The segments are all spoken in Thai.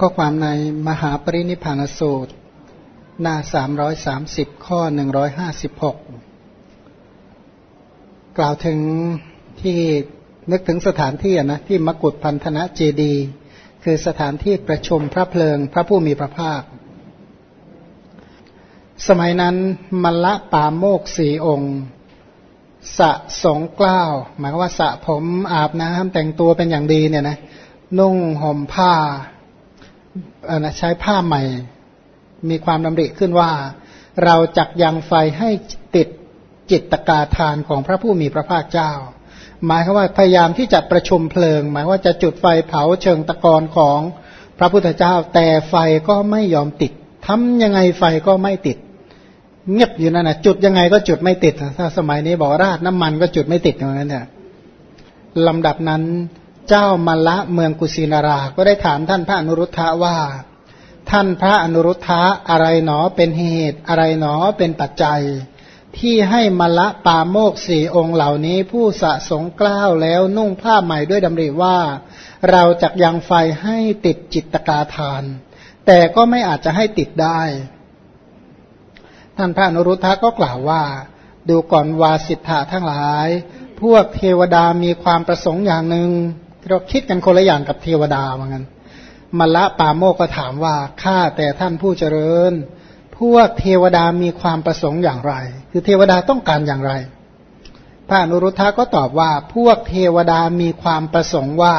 ข้อความในมหาปรินิพานสูตร หน้าสามร้อยสามสิบข้อหนึ่งร้อยห้าสิบหกกล่าวถึงที่นึกถึงสถานที่นะที่มกุฏพันธนะเจดี คือสถานที่ประชุมพระเพลิงพระผู้มีพระภาค สมัยนั้นมละปาโมกสี่องค์ สะสงกล้าว หมายว่าสะผมอาบน้ำแต่งตัวเป็นอย่างดีเนี่ยนะนุ่งห่มผ้า ใช้ผ้าใหม่ มีความดำริขึ้นว่า เราจักยังไฟให้ติดจิตตกาทานของพระผู้มีพระภาคเจ้า หมายคือว่าพยายามที่จะประชุมเพลิง หมายว่าจะจุดไฟเผาเชิงตะกอนของพระพุทธเจ้า แต่ไฟก็ไม่ยอมติดทำยังไงไฟก็ไม่ติด เงียบอยู่นั่นนะจุดยังไงก็จุดไม่ติด ถ้าสมัยนี้บอกราดน้ำมันก็จุดไม่ติดอย่างนั้นเนี่ยลำดับนั้น เจ้ามาละเมืองกุสินารา ก็ได้ถามท่านพระอนุรุทธะว่า ท่านพระอนุรุทธะอะไรหนอเป็นเหตุอะไรหนอเป็นปัจจัย ที่ให้มละปาโมกสี่องค์เหล่านี้ผู้สะสงกล้าวแล้วนุ่งผ้าใหม่ด้วยดำริว่า เราจะยังไฟให้ติดจิตตกาทาน แต่ก็ไม่อาจจะให้ติดได้ ท่านพระอนุรุทธะก็กล่าวว่า ดูก่อนวาสิทธะทั้งหลาย พวกเทวดามีความประสงค์อย่างหนึ่ง เราคิดกันคนละอย่างกับเทวดาเหมือนกันมละปาโมกก็ถามว่าข้าแต่ท่านผู้เจริญ พวกเทวดามีความประสงค์อย่างไร คือเทวดาต้องการอย่างไร พระอนุรุทธะก็ตอบว่า พวกเทวดามีความประสงค์ว่า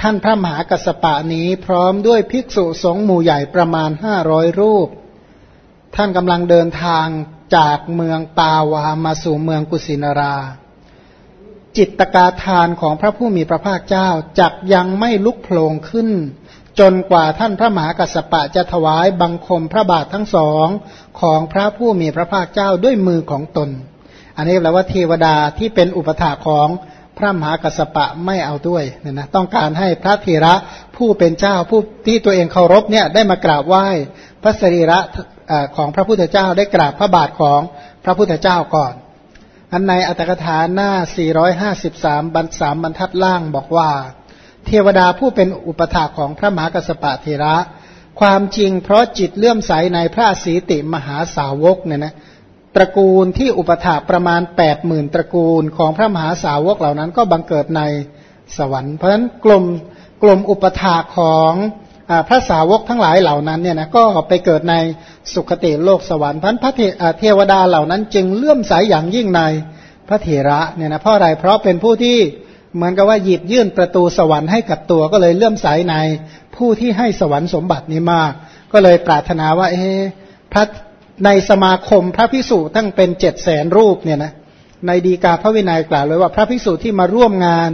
ท่านพระมหากัสปะนี้พร้อมด้วยภิกษุสงฆ์หมู่ใหญ่ประมาณห้าร้อยรูป ท่านกำลังเดินทางจากเมืองปาวามาสู่เมืองกุสินารา จิตตกาทานของพระผู้มีพระภาคเจ้าจักยังไม่ลุกโผล่ขึ้น จนกว่าท่านพระมหากัสสปะจะถวายบังคมพระบาททั้งสองของพระผู้มีพระภาคเจ้าด้วยมือของตน อันนี้แปลว่าเทวดาที่เป็นอุปถาของพระมหากัสสปะไม่เอาด้วยเนี่ยนะต้องการให้พระเทระผู้เป็นเจ้าผู้ที่ตัวเองเคารพเนี่ยได้มากราบไหว้พระสรีระของพระพุทธเจ้าได้กราบพระบาทของพระพุทธเจ้าก่อน อันในอัตถกถาหน้า 453 บรรสามบรรทัดล่างบอกว่า เทวดาผู้เป็นอุปถาของพระมหากัสปะเทระ ความจริงเพราะจิตเลื่อมใสในพระสีติมหาสาวกเนี่ยนะตระกูลที่อุปถาประมาณ8ปดหมื่นตระกูลของพระมหาสาวกเหล่านั้นก็บังเกิดในสวรรค์ เพราะฉะนั้นกลุ่มกลุ่มอุปถาของ พระสาวกทั้งหลายเหล่านั้นเนี่ยนะก็ไปเกิดในสุคติโลกสวรรค์พันพระเทวดาเหล่านั้น จึงเลื่อมใสยอย่างยิ่งในพระเถระเนี่ยนะเพราะอะไรเพราะเป็นผู้ที่เหมือนกับว่าหยิบยื่นประตูสวรรค์ให้กับตัวก็เลยเลื่อมใสในผู้ที่ให้สวรรค์สมบัตินี้มาก ก็เลยปรารถนาว่าเอ๊พระในสมาคมพระพิสุตั้งเป็นเจ็ดแสนรูปเนี่ยนะในดีกาพระวินัยกล่าวเลยว่าพระพิสุที่มาร่วมงาน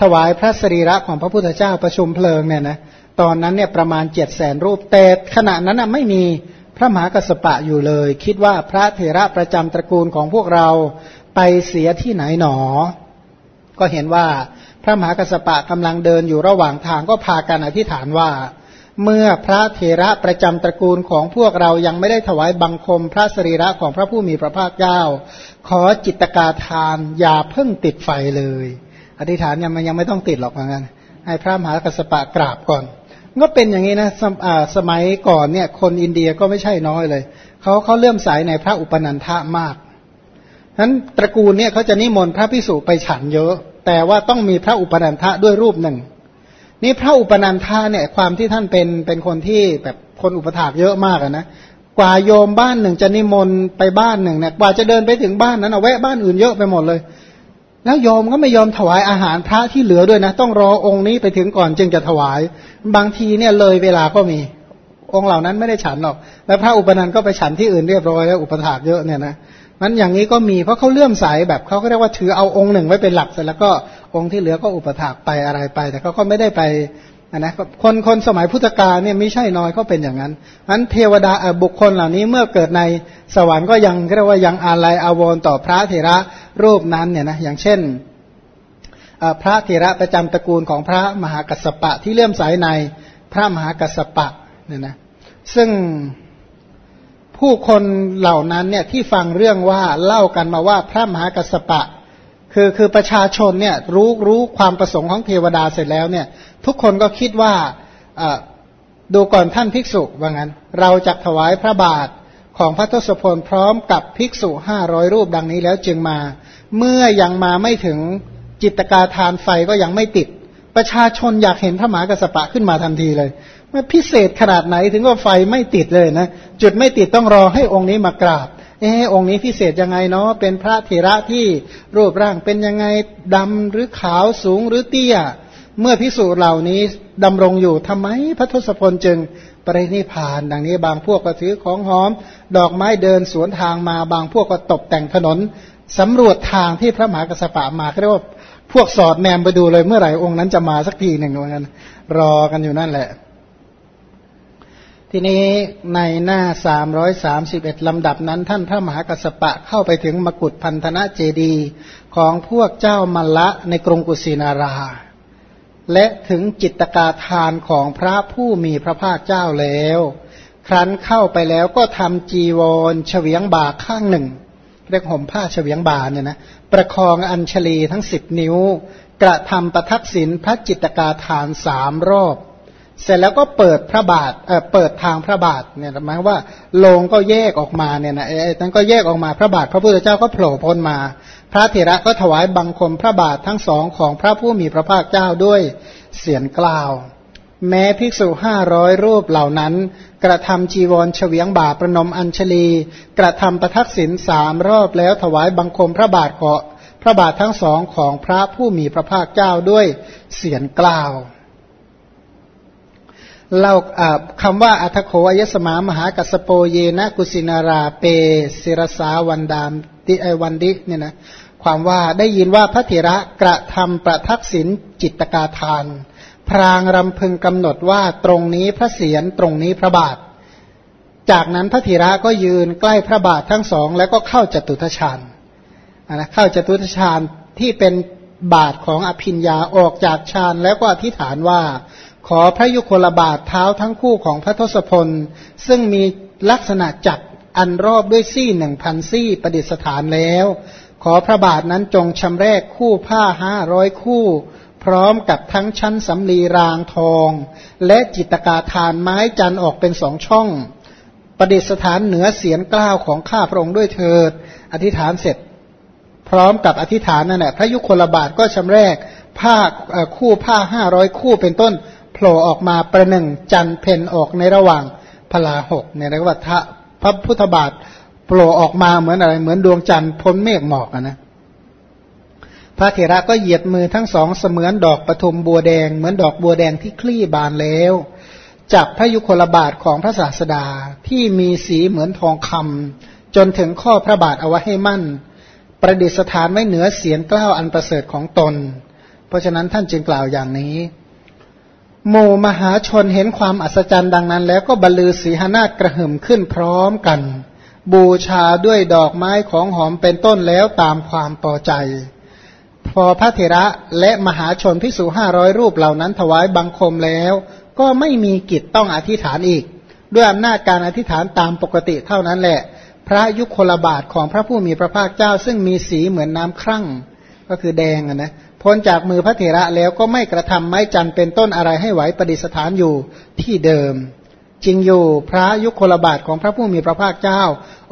ถวายพระสรีระของพระพุทธเจ้าประชุมเพลิงเนี่ยนะ ตอนนั้นเนี่ยประมาณเจ็ดแสนรูป แต่ขณะนั้นไม่มีพระมหากัสปะอยู่เลย คิดว่าพระเถระประจำตระกูลของพวกเราไปเสียที่ไหนหนอ ก็เห็นว่าพระมหากัสปะกำลังเดินอยู่ระหว่างทางก็พากันอธิษฐานว่า เมื่อพระเถระประจำตระกูลของพวกเรายังไม่ได้ถวายบังคมพระสรีระของพระผู้มีพระภาคเจ้า ขอจิตกาทานอย่าเพิ่งติดไฟเลย อธิษฐานยังมันยังไม่ต้องติดหรอกเหมือนกันให้พระมหากัสปะกราบก่อน ก็เป็นอย่างนี้นะสสมัยก่อนเนี่ยคนอินเดียก็ไม่ใช่น้อยเลยเขาเขาเลื่อมใสในพระอุปนันทะมากนั้นตระกูลเนี่ยเขาจะนิมนต์พระพิสุไปฉันเยอะ แต่ว่าต้องมีพระอุปนันทะด้วยรูปหนึ่ง นี่พระอุปนันทะเนี่ยความที่ท่านเป็นเป็นคนที่แบบคนอุปถากเยอะมากนะกว่าโยมบ้านหนึ่งจะนิมนต์ไปบ้านหนึ่งเนี่ยกว่าจะเดินไปถึงบ้านนั้นเอาแวะบ้านอื่นเยอะไปหมดเลย แล้วยอมก็ไม่ยอมถวายอาหารพระที่เหลือด้วยนะ ต้องรอองค์นี้ไปถึงก่อนจึงจะถวาย บางทีเนี่ยเลยเวลาก็มี องค์เหล่านั้นไม่ได้ฉันหรอก แล้วพระอุปนันก็ไปฉันที่อื่นเรียบร้อยแล้วอุปถากเยอะเนี่ยนะมันอย่างนี้ก็มีเพราะเขาเลื่อมใสแบบเขาก็เรียกว่าถือเอาองค์หนึ่งไว้เป็นหลักเสร็จแล้วก็องค์ที่เหลือก็อุปถากไปอะไรไป แต่เขาก็ไม่ได้ไป นะคนคนสมัยพุทธกาลเนี่ยไม่ใช่น้อยเขาเป็นอย่างนั้นนั้นเทวดาบุคคลเหล่านี้เมื่อเกิดในสวรรค์ก็ยังเรียกว่ายังอาลัยอาวรณ์ต่อพระเถระรูปนั้นเนี่ยนะอย่างเช่นพระเถระประจำตระกูลของพระมหากัสสปะที่เลื่อมใสในพระมหากัสสปะเนี่ยนะซึ่งผู้คนเหล่านั้นเนี่ยที่ฟังเรื่องว่าเล่ากันมาว่าพระมหากัสสปะ คือคือประชาชนเนี่ยรู้รู้ความประสงค์ของเทวดาเสร็จแล้วเนี่ย ทุกคนก็คิดว่าดูก่อนท่านภิกษุว่างั้น เราจะถวายพระบาทของพระทศพลพร้อมกับภิกษุห้าร้อยรูปดังนี้แล้วจึงมา เมื่อยังมาไม่ถึงจิตกาทานไฟก็ยังไม่ติด ประชาชนอยากเห็นพระมหากระสปะขึ้นมาทันทีเลยมันพิเศษขนาดไหนถึงว่าไฟไม่ติดเลยนะ จุดไม่ติดต้องรอให้องค์นี้มากราบ เออองค์นี้พิเศษยังไงเนาะเป็นพระเถระที่รูปร่างเป็นยังไงดำหรือขาวสูงหรือเตี้ย เมื่อพิสูจน์เหล่านี้ดำรงอยู่ทำไมพระทศพลจึงปรินิพาน ดังนี้บางพวกก็ถือของหอม ดอกไม้เดินสวนทางมาบางพวกก็ตกแต่งถนนสำรวจทางที่พระมหากระสปะมาเรียกว่าพวกสอดแนมไปดูเลยเมื่อไหร่องค์นั้นจะมาสักทีหนึ่งเหมือนกันรอกันอยู่นั่นแหละ ทีนี้ในหน้าสามร้อยสามสิบเอ็ดลำดับนั้น ท่านพระมหากัสปะเข้าไปถึงมกุฏพันธนะเจดีของพวกเจ้ามัลละในกรุงกุสินารา และถึงจิตกาทานของพระผู้มีพระภาคเจ้าแล้ว ครั้นเข้าไปแล้วก็ทำจีวรเฉวียงบ่าข้างหนึ่ง เรียกห่มผ้าเฉวียงบ่าเนี่ยนะประคองอัญชลีทั้งสิบนิ้ว กระทำประทักษิณพระจิตกาทานสามรอบ เสร็จแล้วก็เปิดพระบาทเอ่อเปิดทางพระบาทเนี่ยหมายว่าโลงก็แยกออกมาเนี่ยนะไอ้นั้นก็แยกออกมาพระบาท พระพุทธเจ้าก็โผล่พ้นมา พระเถระก็ถวายบังคมพระบาททั้งสองของพระผู้มีพระภาคเจ้าด้วยเสียงกล่าว แม้ภิกษุห้าร้อยรูปเหล่านั้น กระทำจีวรเฉวียงบาประนมอัญชลี กระทำประทักษิณสามรอบแล้วถวายบังคมพระบาทขอพระบาททั้งสองของพระผู้มีพระภาคเจ้าด้วยเสียงกล่าว เล่าคำว่าอัทโคอยสมามหากัสโปเยนะกุสินาราเปศิรสาวันดามติไอวันดิเนี่ยนะความว่าได้ยินว่าพระเถระกระทำประทักษิณจิตกาทาน พรางรำพึงกำหนดว่าตรงนี้พระเศียรตรงนี้พระบาท จากนั้นพระเถระก็ยืนใกล้พระบาททั้งสอง แล้วก็เข้าจตุทชาญนะเข้าจตุทชาญที่เป็นบาทของอภิญญาออกจากฌานแล้วก็อธิษฐานว่า ขอพระยุคลบาทเท้าทั้งคู่ของพระทศพล ซึ่งมีลักษณะจักอันรอบด้วยซี่หนึ่งพันซี่ประดิษฐานแล้ว ขอพระบาทนั้นจงชำแรกคู่ผ้าห้าร้อยคู่ พร้อมกับทั้งชั้นสำลีรางทอง และจิตกาทานไม้จันออกเป็นสองช่อง ประดิษฐานเหนือเสียนกล้าวของข้าพระองค์ด้วยเถิด อธิษฐานเสร็จ พร้อมกับอธิษฐานนั่นแหละพระยุคลบาทก็ชำแรกผ้าคู่ผ้าห้าร้อยคู่เป็นต้น โผล่ออกมาประหนึ่งจันเพนออกในระหว่างพลาหกเนี่ยเรียกว่าพระพุทธบาทโผล่ออกมาเหมือนอะไร เหมือนดวงจันทร์พ้นเมฆหมอกนะพระเถระก็เหยียดมือทั้งสองเสมือนดอกปฐุมบัวแดง เหมือนดอกบัวแดงที่คลี่บานแล้วจับพระยุคลบาทของพระศาสดาที่มีสีเหมือนทองคำจนถึงข้อพระบาทเอาไว้ให้มั่น ประดิษฐานไว้เหนือเสียงกล้าวอันประเสริฐของตน เพราะฉะนั้นท่านจึงกล่าวอย่างนี้ หมู่มหาชนเห็นความอัศจรรย์ดังนั้น แล้วก็บรรลือสีหนาฏกระหึ่มขึ้นพร้อมกัน บูชาด้วยดอกไม้ของหอมเป็นต้นแล้วตามความพอใจ พอพระเถระและมหาชนพิสูห้าร้อยรูปเหล่านั้นถวายบังคมแล้ว ก็ไม่มีกิจต้องอธิษฐานอีก ด้วยอำนาจการอธิษฐานตามปกติเท่านั้นแหละ พระยุคลบาทของพระผู้มีพระภาคเจ้าซึ่งมีสีเหมือนน้ำครั่งก็คือแดงนะ พ้นจากมือพระเถระแล้วก็ไม่กระทำไม้จันเป็นต้นอะไรให้ไหวประดิษฐานอยู่ที่เดิมจริงอยู่พระยุคลบาทของพระผู้มีพระภาคเจ้า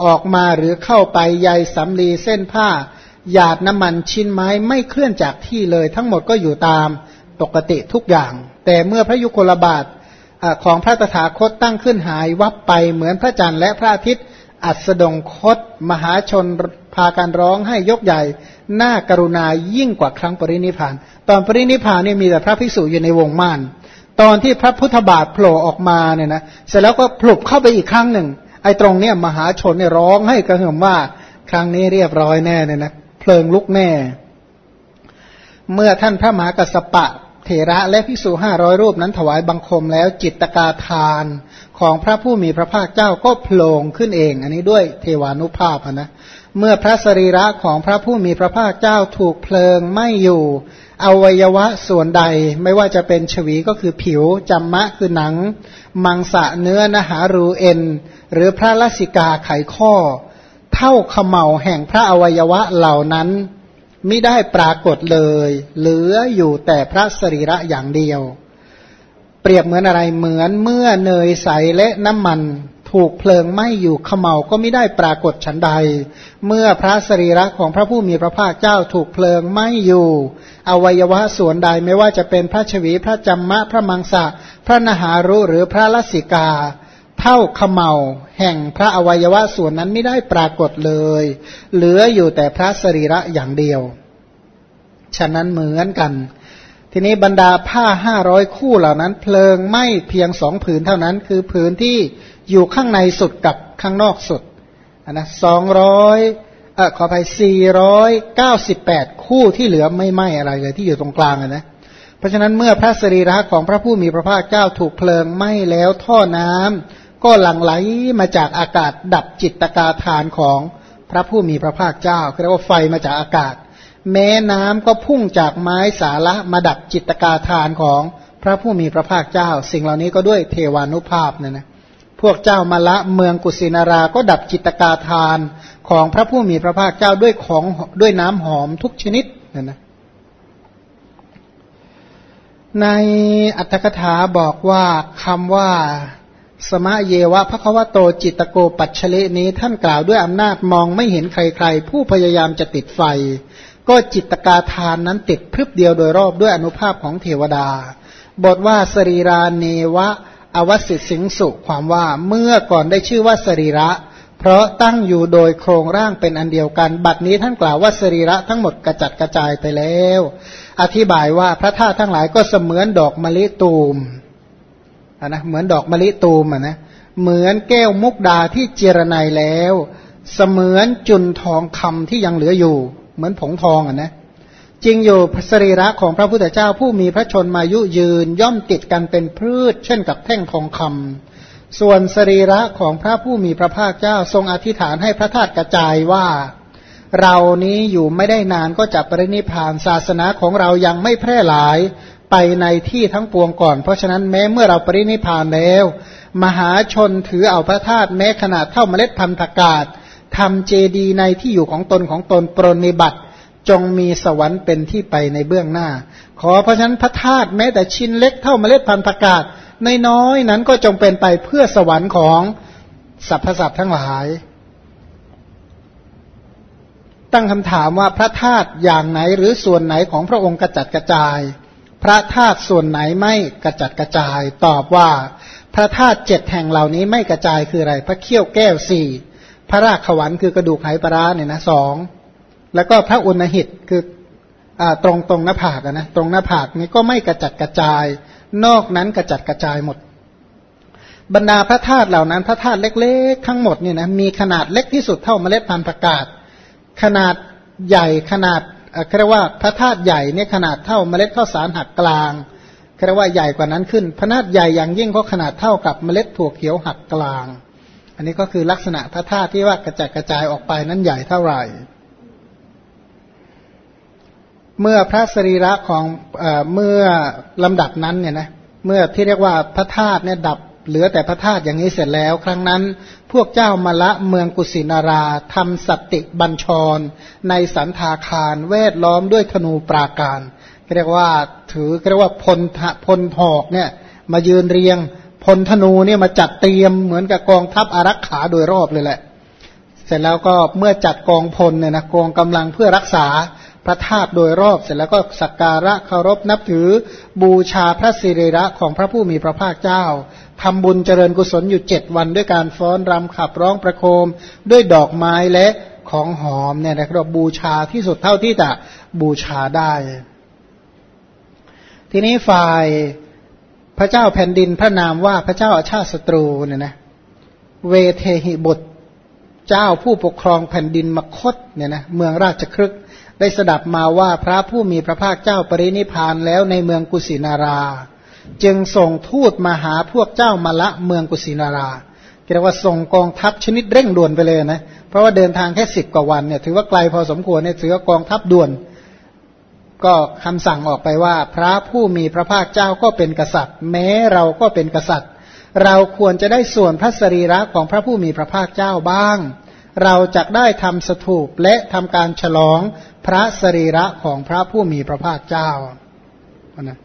ออกมาหรือเข้าไปใยสำลีเส้นผ้า หยาดน้ำมันชิ้นไม้ไม่เคลื่อนจากที่เลย ทั้งหมดก็อยู่ตามปกติทุกอย่าง แต่เมื่อพระยุคลบาทของพระตถาคตตั้งขึ้นหายวับไปเหมือนพระจันทร์และพระอาทิตย์อัสดงคต มหาชนพากันร้องให้ยกใหญ่ น้ากรุณายิ่งกว่าครั้งปรินิพาน ตอนปรินิพานเนี่ยมีแต่พระภิกษุอยู่ในวงม่าน ตอนที่พระพุทธบาทโผล่ออกมาเนี่ยนะเสร็จแล้วก็ผลุบเข้าไปอีกครั้งหนึ่ง ไอ้ตรงเนี้ยมหาชนเนี่ยร้องให้กระหึ่มว่าครั้งนี้เรียบร้อยแน่เนี่ยนะเพลิงลุกแน่ เมื่อท่านพระมหากัสปะเถระและภิกษุห้าร้อยรูปนั้นถวายบังคมแล้วจิตตกาทานของพระผู้มีพระภาคเจ้าก็โผล่ขึ้นเอง อันนี้ด้วยเทวานุภาพนะ เมื่อพระสรีระของพระผู้มีพระภาคเจ้าถูกเพลิงไม่อยู่อวัยวะส่วนใดไม่ว่าจะเป็นฉวีก็คือผิวจำมะคือหนัง มังสะเนื้อนหารูเอ็น หรือพระลสิกาไขข้อ เท่าขมเหาแห่งพระอวัยวะเหล่านั้นไม่ได้ปรากฏเลย เหลืออยู่แต่พระสรีระอย่างเดียว เปรียบเหมือนอะไรเหมือนเมื่อเนยใสและน้ำมัน ถูกเพลิงไหม้อยู่ขมเหาก็ไม่ได้ปรากฏฉันใด เมื่อพระสรีระของพระผู้มีพระภาคเจ้าถูกเพลิงไหม้อยู่ อวัยวะส่วนใดไม่ว่าจะเป็นพระชวีพระจัมมะพระมังสะ พระนหารุหรือพระลสิกา เท่าขมเหาแห่งพระอวัยวะส่วนนั้นไม่ได้ปรากฏเลย เหลืออยู่แต่พระสรีระอย่างเดียว ฉะนั้นเหมือนกันทีนี้บรรดาผ้าห้าร้อยคู่เหล่านั้น เพลิงไหม้เพียงสองผืนเท่านั้น คือผืนที่ อยู่ข้างในสุดกับข้างนอกสุดนะสองร้อยเออขอไปสี่ร้อยเก้าสิบแปดคู่ที่เหลือไม่ไหม้อะไรเลยที่อยู่ตรงกลางนะ เพราะฉะนั้นเมื่อพระสรีระของพระผู้มีพระภาคเจ้าถูกเพลิงไหม้แล้วท่อน้ำก็หลั่งไหลมาจากอากาศดับจิตตกาทานของพระผู้มีพระภาคเจ้าเรียกว่าไฟมาจากอากาศ แม้น้ำก็พุ่งจากไม้สาระมาดับจิตตกาทานของพระผู้มีพระภาคเจ้า สิ่งเหล่านี้ก็ด้วยเทวานุภาพเนี่ยนะ พวกเจ้ามาละเมืองกุสินาราก็ดับจิตกาทานของพระผู้มีพระภาคเจ้าด้วยของด้วยน้ำหอมทุกชนิดนี่ยนะในอัตถกถาบอกว่าคำว่าสมะเยวะพระควโตจิตโกปัจเลนี้ท่านกล่าวด้วยอำนาจมองไม่เห็นใครๆ ผู้พยายามจะติดไฟ ก็จิตกาทานนั้นติดพรึบเดียวโดยรอบด้วยอนุภาพของเทวดา บทว่าสรีราเนวะ อวสิสิงสุความว่าเมื่อก่อนได้ชื่อว่าสรีระ เพราะตั้งอยู่โดยโครงร่างเป็นอันเดียวกัน บัดนี้ท่านกล่าวว่าสรีระทั้งหมดกระจัดกระจายไปแล้ว อธิบายว่าพระธาตุทั้งหลายก็เสมือนดอกมะลิตูมนะเหมือนดอกมะลิตูมอะนะเหมือนแก้วมุกดาที่เจรไนแล้ว เสมือนจุนทองคำที่ยังเหลืออยู่ เหมือนผงทองอะนะ จริงอยู่สรีระของพระพุทธเจ้าผู้มีพระชนมายุยืนย่อมติดกันเป็นพืช เช่นกับแท่งทองคำส่วนสรีระของพระผู้มีพระภาคเจ้าทรงอธิษฐานให้พระธาตุกระจายว่า เรานี้อยู่ไม่ได้นานก็จะปรินิพานศาสนาของเรายังไม่แพร่หลายไปในที่ทั้งปวงก่อน เพราะฉะนั้นแม้เมื่อเราปรินิพานแล้ว มหาชนถือเอาพระธาตุแม้ขนาดเท่าเมล็ดพันธุ์ผักาดทำเจดีในที่อยู่ของตนของตนปรนิบัติ จงมีสวรรค์เป็นที่ไปในเบื้องหน้า ขอเพราะฉะนั้นพระธาตุแม้แต่ชิ้นเล็กเท่าเมล็ดพันธุ์ผักกาดในน้อยนั้นก็จงเป็นไปเพื่อสวรรค์ของสรรพสัตว์ทั้งหลาย ตั้งคำถามว่าพระธาตุอย่างไหนหรือส่วนไหนของพระองค์กระจัดกระจาย พระธาตุส่วนไหนไม่กระจัดกระจาย ตอบว่า พระธาตุเจ็ดแห่งเหล่านี้ไม่กระจายคืออะไร พระเขี้ยวแก้วสี่พระรากขวัญคือกระดูกไหปลาเนี่ยนะสอง แล้วก็พระอุณหิตคือตรงตรงหน้าผากนะตรงหน้าผากนี้ก็ไม่กระจัดกระจาย นอกนั้นกระจัดกระจายหมด บรรดาพระธาตุเหล่านั้นพระธาตุเล็กๆ ทั้งหมดเนี่ยนะมีขนาดเล็กที่สุดเท่าเมล็ดพันธุ์ประกาศ ขนาดใหญ่ขนาดเรียกว่าพระธาตุใหญ่เนี่ยขนาดเท่าเมล็ดข้าวสารหักกลางเรียกว่าใหญ่กว่านั้นขึ้นพระนาฏใหญ่อย่างยิ่งก็ขนาดเท่ากับเมล็ดถั่วเขียวหักกลาง อันนี้ก็คือลักษณะพระธาตุที่ว่ากระจัดกระจายออกไปนั้นใหญ่เท่าไหร่ เมื่อพระสรีระของเอเมื่อลำดับนั้นเนี่ยนะเมื่อที่เรียกว่าพระธาตุเนี่ยดับเหลือแต่พระธาตุอย่างนี้เสร็จแล้ว ครั้งนั้นพวกเจ้ามาละเมืองกุสินาราทำสติบัญชร ในสันทาคารแวดล้อมด้วยธนูปราการเรียกว่าถือเรียกว่าพลพลถอกเนี่ยมายืนเรียงพลธนูเนี่ยมาจัดเตรียมเหมือนกับกองทัพอารักขาโดยรอบเลยแหละ เสร็จแล้วก็เมื่อจัดกองพลเนี่ยนะกองกำลังเพื่อรักษา พระธาตุโดยรอบเสร็จแล้วก็สักการะเคารพนับถือบูชาพระสิริระของพระผู้มีพระภาคเจ้าทำบุญเจริญกุศลอยู่เจ็ดวันด้วยการฟ้อนรำขับร้องประโคม ด้วยดอกไม้และของหอมเนี่ยนะครับบูชาที่สุดเท่าที่จะบูชาได้ ทีนี้ฝ่ายพระเจ้าแผ่นดินพระนามว่าพระเจ้าอาชาติศัตรูเนี่ยนะเวเทหิบุตรเจ้าผู้ปกครองแผ่นดินมคตเนี่ยนะเมืองราชครึก ได้สดับมาว่าพระผู้มีพระภาคเจ้าปรินิพานแล้วในเมืองกุสินารา จึงส่งทูตมาหาพวกเจ้ามาละเมืองกุสินาราเรียกว่าส่งกองทัพชนิดเร่งด่วนไปเลยนะ เพราะว่าเดินทางแค่สิบกว่าวันเนี่ยถือว่าไกลพอสมควรเนี่ยถือว่ากองทัพด่วน ก็คำสั่งออกไปว่า พระผู้มีพระภาคเจ้าก็เป็นกษัตริย์ แม้เราก็เป็นกษัตริย์ เราควรจะได้ส่วนพระสรีระของพระผู้มีพระภาคเจ้าบ้าง เราจะได้ทำสถูปและทำการฉลองพระสรีระของพระผู้มีพระภาคเจ้านะ